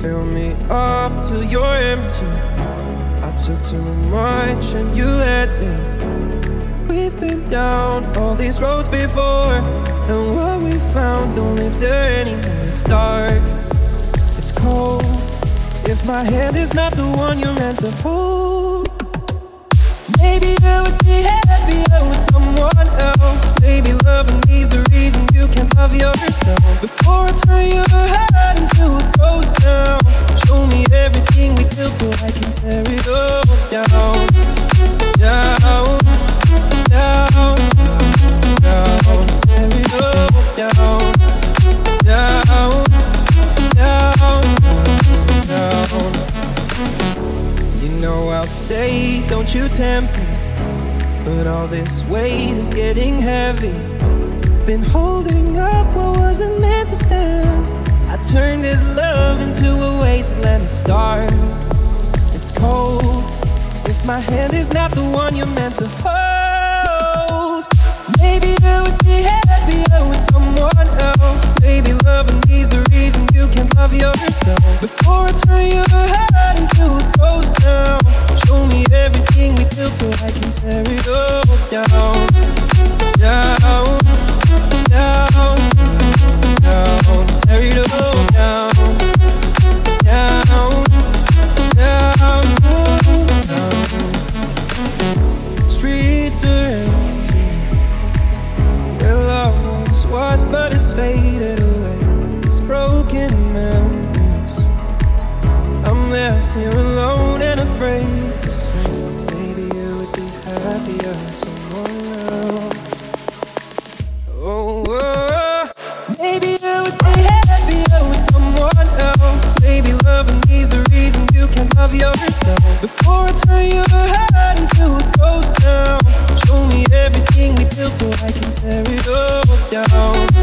fill me up till you're empty. I took too much and you let me. We've been down all these roads before, and what we found don't live there anymore. It's dark, it's cold. If my hand is not the one you're meant to hold, maybe it would be happier with someone else. Maybe loving me's the reason you can't love yourself. Before I turn your heart into a ghost town, show me everything we built so I can tear it all down, down, down, down, tear it all down, down, down, down. You know I'll stay, don't you tempt me. But all this weight is getting heavy. Been holding up turned this love into a wasteland. It's dark, it's cold. If my hand is not the one you're meant to hold, maybe you would be happier with someone else. Maybe loving me's the reason you can't love yourself. Before I turn your heart into a scars, but it's faded away. It's broken memories. I'm left here alone and afraid to say, maybe you would be happier someone. I can tear it all down